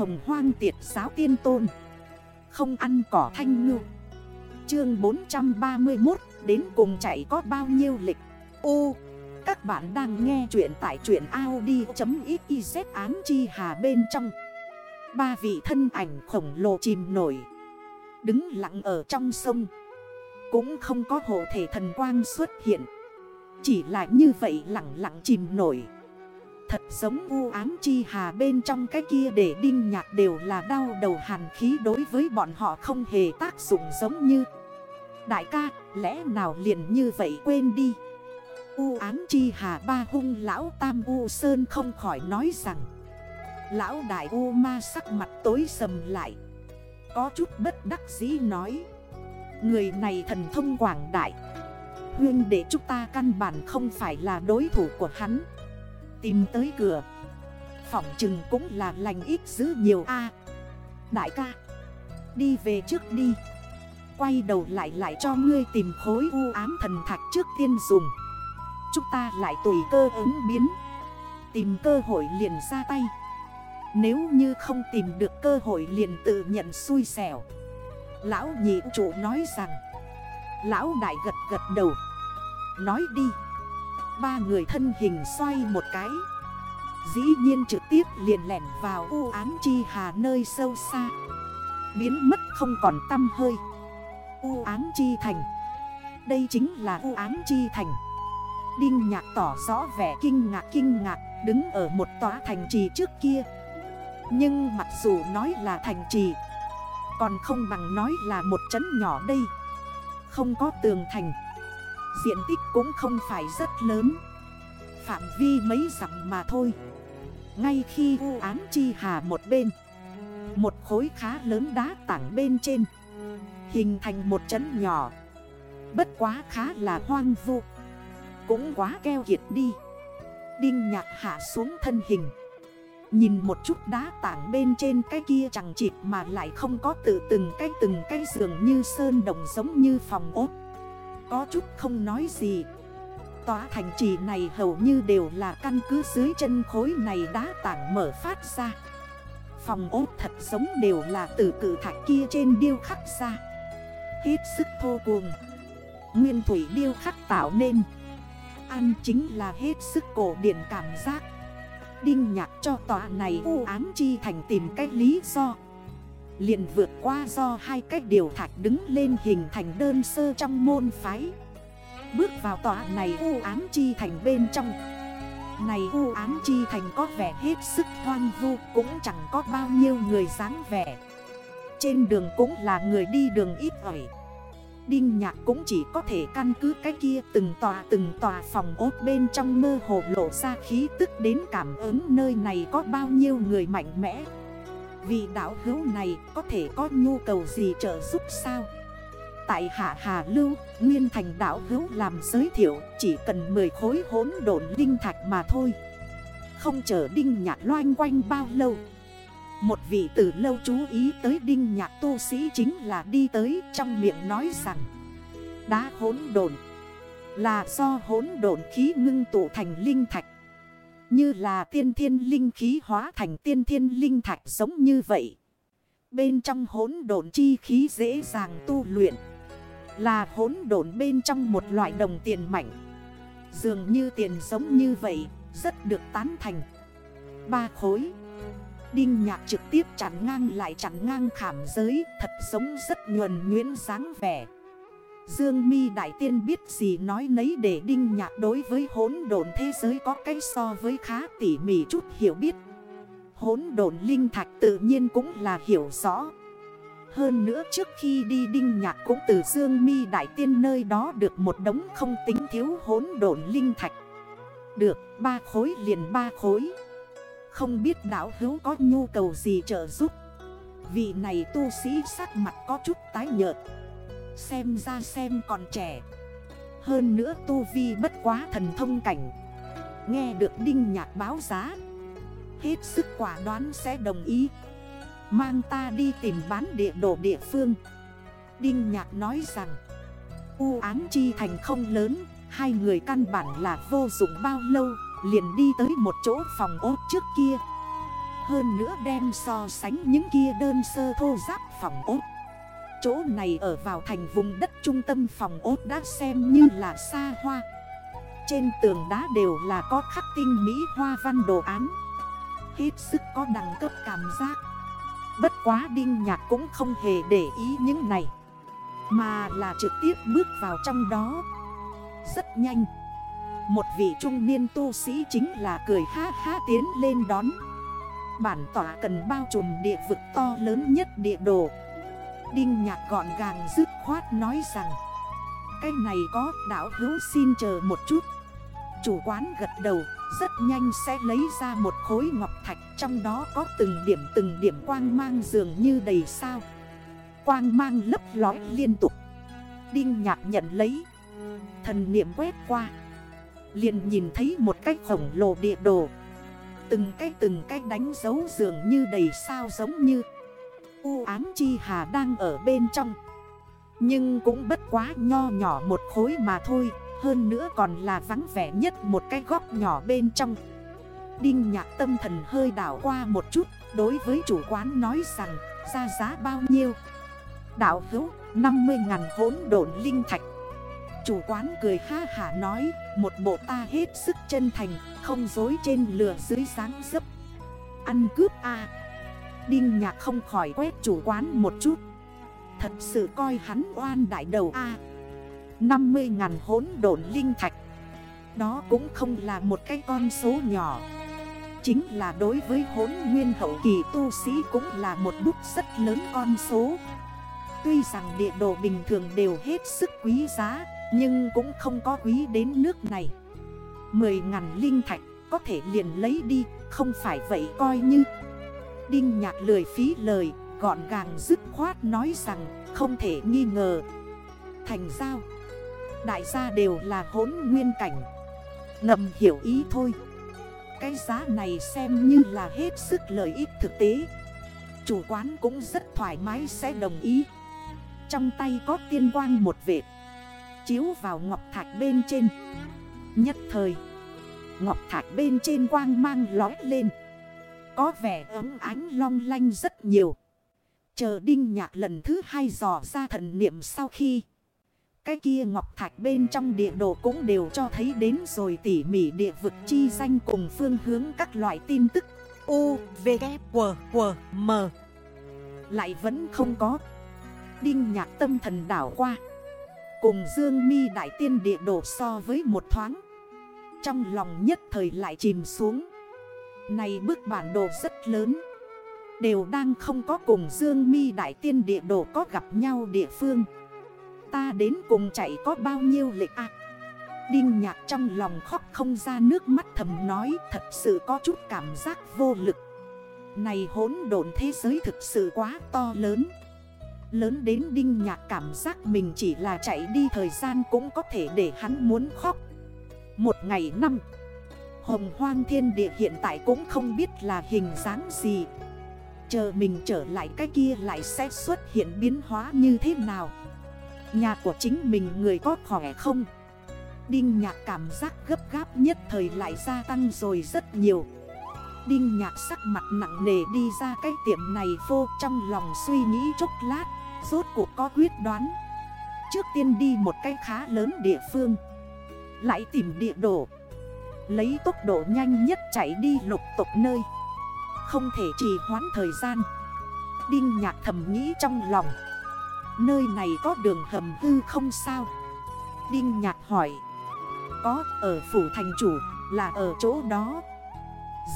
hồng hoang tiệt giáo tiên tôn. Không ăn cỏ thanh ngư. Chương 431 Đến cùng chạy có bao nhiêu lịch? U, Các bạn đang nghe chuyện tại chuyện Audi.xyz án chi hà bên trong. Ba vị thân ảnh khổng lồ chìm nổi, Đứng lặng ở trong sông. Cũng không có hộ thể thần quang xuất hiện. Chỉ là như vậy lặng lặng chìm nổi. Thật giống u ám chi hà bên trong cái kia để đinh nhạc đều là đau đầu hàn khí đối với bọn họ không hề tác dụng giống như. Đại ca, lẽ nào liền như vậy quên đi? U ám chi hà ba hung lão tam u sơn không khỏi nói rằng Lão đại u ma sắc mặt tối sầm lại Có chút bất đắc dĩ nói Người này thần thông quảng đại Huyên để chúng ta căn bản không phải là đối thủ của hắn. Tìm tới cửa. Phỏng chừng cũng là lành ít giữ nhiều a. Đại ca, Đi về trước đi. Quay đầu lại lại cho ngươi tìm khối u ám thần thạch trước tiên dùng. Chúng ta lại tùy cơ ứng biến. Tìm cơ hội liền ra tay. Nếu như không tìm được cơ hội liền tự nhận xui xẻo. Lão nhị chủ nói rằng, Lão đại gật gật đầu. Nói đi. Ba người thân hình xoay một cái. Dĩ nhiên trực tiếp liền lẻn vào u án chi hà nơi sâu xa. Biến mất không còn tâm hơi. U án chi thành. Đây chính là u án chi thành. Đinh nhạc tỏ rõ vẻ kinh ngạc kinh ngạc, Đứng ở một tòa thành trì trước kia. Nhưng mặc dù nói là thành trì, Còn không bằng nói là một trấn nhỏ đây. Không có tường thành. Diện tích cũng không phải rất lớn. Phạm vi mấy dặm mà thôi. Ngay khi u án chi hà một bên, Một khối khá lớn đá tảng bên trên, Hình thành một chấn nhỏ. Bất quá khá là hoang vu, Cũng quá keo kiệt đi. Đinh nhạc hạ xuống thân hình, Nhìn một chút đá tảng bên trên cái kia chẳng chịt mà lại không có tự từng cái từng cái giường như sơn đồng giống như phòng ốt. Có chút không nói gì. Tòa thành trì này hầu như đều là căn cứ dưới chân khối này đá tảng mở phát ra. Phòng ốt thật giống đều là từ cử thạch kia trên điêu khắc ra. Hết sức thô cuồng. Nguyên thủy điêu khắc tạo nên. Ăn chính là hết sức cổ điển cảm giác. Đinh nhạc cho tòa này u ám chi thành tìm cách lý do liền vượt qua do hai cách điều thạch đứng lên hình thành đơn sơ trong môn phái. Bước vào tòa này u ám chi thành bên trong. Này u ám chi thành có vẻ hết sức hoang vu, Cũng chẳng có bao nhiêu người dáng vẻ. Trên đường cũng là người đi đường ít ỏi. Đinh nhạc cũng chỉ có thể căn cứ cái kia từng tòa từng tòa phòng ốt bên trong mơ hồ lộ ra khí tức đến cảm ứng nơi này có bao nhiêu người mạnh mẽ. Vì đảo hữu này có thể có nhu cầu gì trợ giúp sao? Tại Hạ Hà Lưu, Nguyên Thành đảo hữu làm giới thiệu Chỉ cần 10 khối hốn độn linh thạch mà thôi. Không chờ đinh nhạc loanh quanh bao lâu Một vị tử lâu chú ý tới đinh nhạc tu sĩ chính là đi tới trong miệng nói rằng Đá hốn đồn Là do hốn đồn khí ngưng tụ thành linh thạch như là tiên thiên linh khí hóa thành tiên thiên linh thạch giống như vậy. Bên trong hốn đồn chi khí dễ dàng tu luyện. Là hốn độn bên trong một loại đồng tiền mạnh Dường như tiền giống như vậy, Rất được tán thành. Ba khối. Đinh nhạc trực tiếp chặn ngang lại chặn ngang khảm giới, Thật giống rất nhuần nguyễn dáng vẻ. Dương mi Đại Tiên biết gì nói nấy để đinh nhạc đối với hốn độn thế giới có cái so với khá tỉ mỉ chút hiểu biết Hốn độn linh thạch tự nhiên cũng là hiểu rõ hơn nữa trước khi đi đinh nhạc cũng từ Dương mi Đại Tiên nơi đó được một đống không tính thiếu hốn độn linh thạch. Được, ba khối liền ba khối. Không biết đảo hữu có nhu cầu gì trợ giúp. Vị này tu sĩ sắc mặt có chút tái nhợt. Xem ra xem còn trẻ. Hơn nữa tu vi bất quá thần thông cảnh. Nghe được đinh nhạc báo giá. Hết sức quả đoán sẽ đồng ý. Mang ta đi tìm bán địa đồ địa phương Đinh Nhạc nói rằng, U án chi thành không lớn, Hai người căn bản là vô dụng bao lâu, Liền đi tới một chỗ phòng ốt trước kia Hơn nữa đem so sánh những kia đơn sơ thô giáp phòng ốt Chỗ này ở vào thành vùng đất trung tâm phòng ốt đã xem như là xa hoa. Trên tường đá đều là có khắc tinh mỹ hoa văn đồ án. Hết sức có đẳng cấp cảm giác. Bất quá đinh nhạc cũng không hề để ý những này, Mà là trực tiếp bước vào trong đó. Rất nhanh, Một vị trung niên tu sĩ chính là cười ha ha tiến lên đón. Bản tỏa cần bao trùm địa vực to lớn nhất địa đồ. Đinh nhạc gọn gàng dứt khoát nói rằng, Cái này có đảo hữu xin chờ một chút. Chủ quán gật đầu, rất nhanh sẽ lấy ra một khối ngọc thạch, Trong đó có từng điểm từng điểm quang mang dường như đầy sao. Quang mang lấp lói liên tục. Đinh nhạc nhận lấy. Thần niệm quét qua. Liền nhìn thấy một cái khổng lồ địa đồ. Từng cái từng cái đánh dấu dường như đầy sao giống như U ám chi hà đang ở bên trong. Nhưng cũng bất quá nho nhỏ một khối mà thôi, Hơn nữa còn là vắng vẻ nhất một cái góc nhỏ bên trong. Đinh nhạc tâm thần hơi đảo qua một chút, Đối với chủ quán nói rằng, ra giá bao nhiêu? Đảo hữu 50.000 hốn độn linh thạch. Chủ quán cười ha hả nói, Một bộ ta hết sức chân thành, Không dối trên lửa dưới sáng dấp. Ăn cướp à Đinh nhạc không khỏi quét chủ quán một chút. Thật sự coi hắn oan đại đầu a. À, 50 ngàn hốn độn linh thạch. Đó cũng không là một cái con số nhỏ. Chính là đối với hốn nguyên hậu kỳ tu sĩ cũng là một bút rất lớn con số. Tuy rằng địa đồ bình thường đều hết sức quý giá Nhưng cũng không có quý đến nước này. 10 ngàn linh thạch có thể liền lấy đi Không phải vậy coi như. Đinh nhạc lười phí lời, Gọn gàng dứt khoát nói rằng, Không thể nghi ngờ. Thành giao. Đại gia đều là hốn nguyên cảnh. Ngầm hiểu ý thôi. Cái giá này xem như là hết sức lợi ích thực tế. Chủ quán cũng rất thoải mái sẽ đồng ý. Trong tay có tiên quang một vệt. Chiếu vào ngọc thạch bên trên. Nhất thời, Ngọc thạch bên trên quang mang lói lên có vẻ ấm ánh long lanh rất nhiều. Chờ đinh nhạc lần thứ hai dò ra thần niệm sau khi. Cái kia ngọc thạch bên trong địa đồ cũng đều cho thấy đến rồi tỉ mỉ địa vực chi danh cùng phương hướng các loại tin tức. U, V, K, W, W, M. Lại vẫn không có. Đinh nhạc tâm thần đảo qua. Cùng Dương mi Đại Tiên địa đồ so với một thoáng. Trong lòng nhất thời lại chìm xuống. Này bức bản đồ rất lớn. Đều đang không có cùng Dương mi Đại Tiên địa đồ có gặp nhau địa phương. Ta đến cùng chạy có bao nhiêu lịch ạ? Đinh nhạc trong lòng khóc không ra nước mắt thầm nói Thật sự có chút cảm giác vô lực. Này hỗn độn thế giới thực sự quá to lớn. Lớn đến đinh nhạc cảm giác mình chỉ là chạy đi thời gian cũng có thể để hắn muốn khóc. Một ngày năm Hồng hoang thiên địa hiện tại cũng không biết là hình dáng gì. Chờ mình trở lại cái kia lại sẽ xuất hiện biến hóa như thế nào? Nhà của chính mình người có khỏe không? Đinh nhạc cảm giác gấp gáp nhất thời lại gia tăng rồi rất nhiều. Đinh nhạc sắc mặt nặng nề đi ra cái tiệm này vô trong lòng suy nghĩ chốc lát, Rốt cuộc có quyết đoán. Trước tiên đi một cái khá lớn địa phương. Lại tìm địa đồ. Lấy tốc độ nhanh nhất chạy đi lục tục nơi. Không thể trì hoãn thời gian. Đinh nhạc thầm nghĩ trong lòng. Nơi này có đường hầm hư không sao? Đinh nhạc hỏi. Có, ở phủ thành chủ, là ở chỗ đó.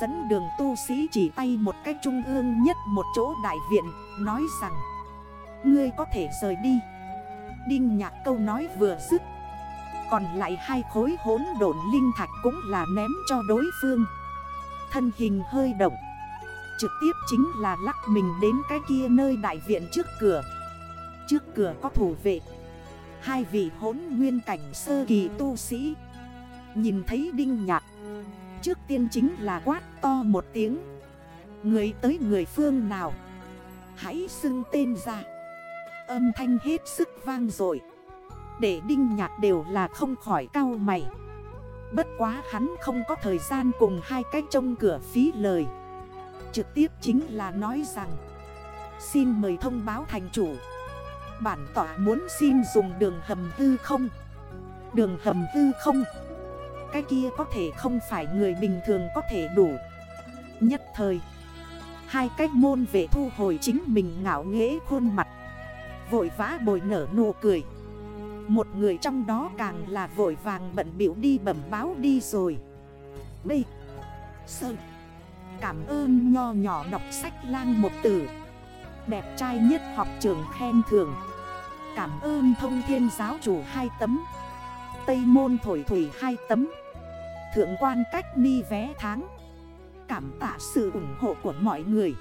Dẫn đường tu sĩ chỉ tay một cách trung ương nhất một chỗ đại viện, Nói rằng, Ngươi có thể rời đi. Đinh nhạc câu nói vừa dứt còn lại hai khối hốn độn linh thạch cũng là ném cho đối phương. Thân hình hơi động. Trực tiếp chính là lắc mình đến cái kia nơi đại viện trước cửa. Trước cửa có thủ vệ. Hai vị hốn nguyên cảnh sơ kỳ tu sĩ. Nhìn thấy đinh nhạc. Trước tiên chính là quát to một tiếng. Người tới người phương nào? Hãy xưng tên ra. Âm thanh hết sức vang rồi để đinh nhạc đều là không khỏi cao mày. Bất quá hắn không có thời gian cùng hai cái trông cửa phí lời. Trực tiếp chính là nói rằng, Xin mời thông báo thành chủ. Bản tỏa muốn xin dùng đường hầm hư không? Đường hầm hư không? Cái kia có thể không phải người bình thường có thể đủ. Nhất thời, Hai cách môn về thu hồi chính mình ngạo nghễ khuôn mặt. Vội vã bồi nở nụ cười. Một người trong đó càng là vội vàng bận biểu đi bẩm báo đi rồi. B. Sơn Cảm ơn nho nhỏ đọc sách lang một từ Đẹp trai nhất học trường khen thường Cảm ơn thông thiên giáo chủ hai tấm. Tây môn thổi thủy hai tấm. Thượng quan cách ni vé tháng. Cảm tạ sự ủng hộ của mọi người.